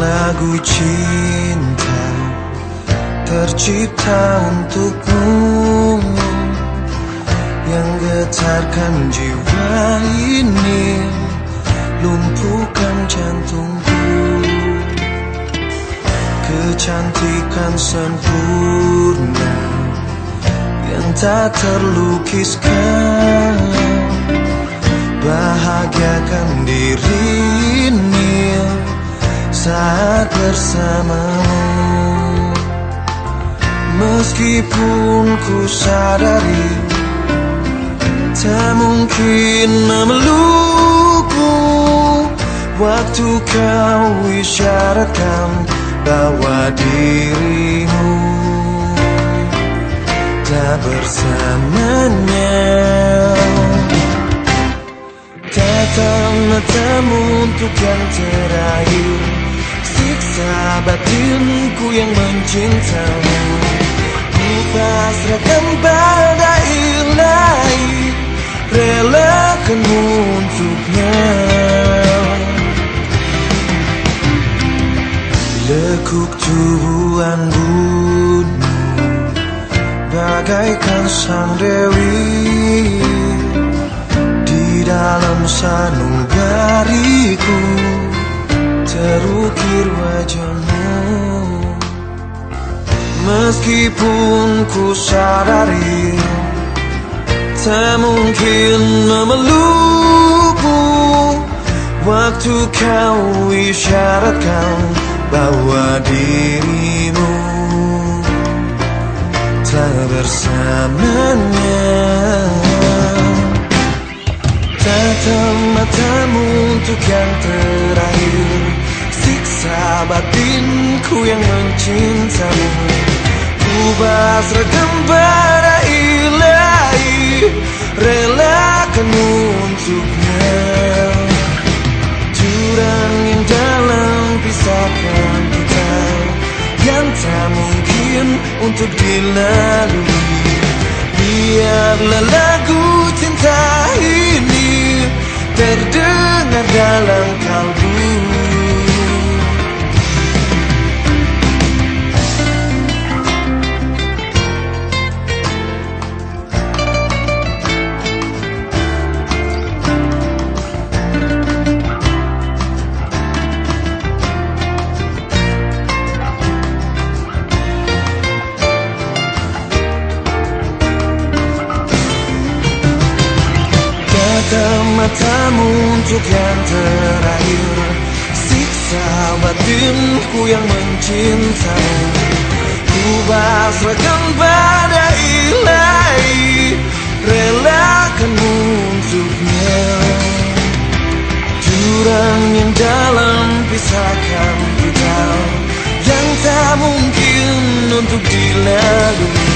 lagu cinta tercipta untukmu yang getarkan jiwa ini. Lumpuhkan jantungku. Kecantikan sempurna yang tak terlukiskan. Bahagiakan diri ini saat bersamamu Meskipun ku sadari Tak mungkin memelukku. Waktu kau isyaratkan bahwa dirimu Tak bersamanya. Tatap matamu untuk yang terakhir. Siksa batinku yang mencintamu. Ku pasrahkan Lekuk tubuhan bunyi Bagaikan sang dewi Di dalam sanubariku. Terukir wajahmu Meskipun ku sadari Tak mungkin memelukmu. Waktu kau isyaratkan bahwa dirimu Tak bersamanya Tatap matamu untuk yang terakhir. Siksa batinku yang mencintamu. Ku pasrahkan pada ilahi. Relakan untuk dilalui. Biarlah lagu cinta matamu untuk yang terakhir. Siksa batinku yang mencintai Ku pasrahkan pada ilahi Relakanmu untuknya. Jurang yang dalam pisahkan kita Yang tak mungkin untuk dilalui.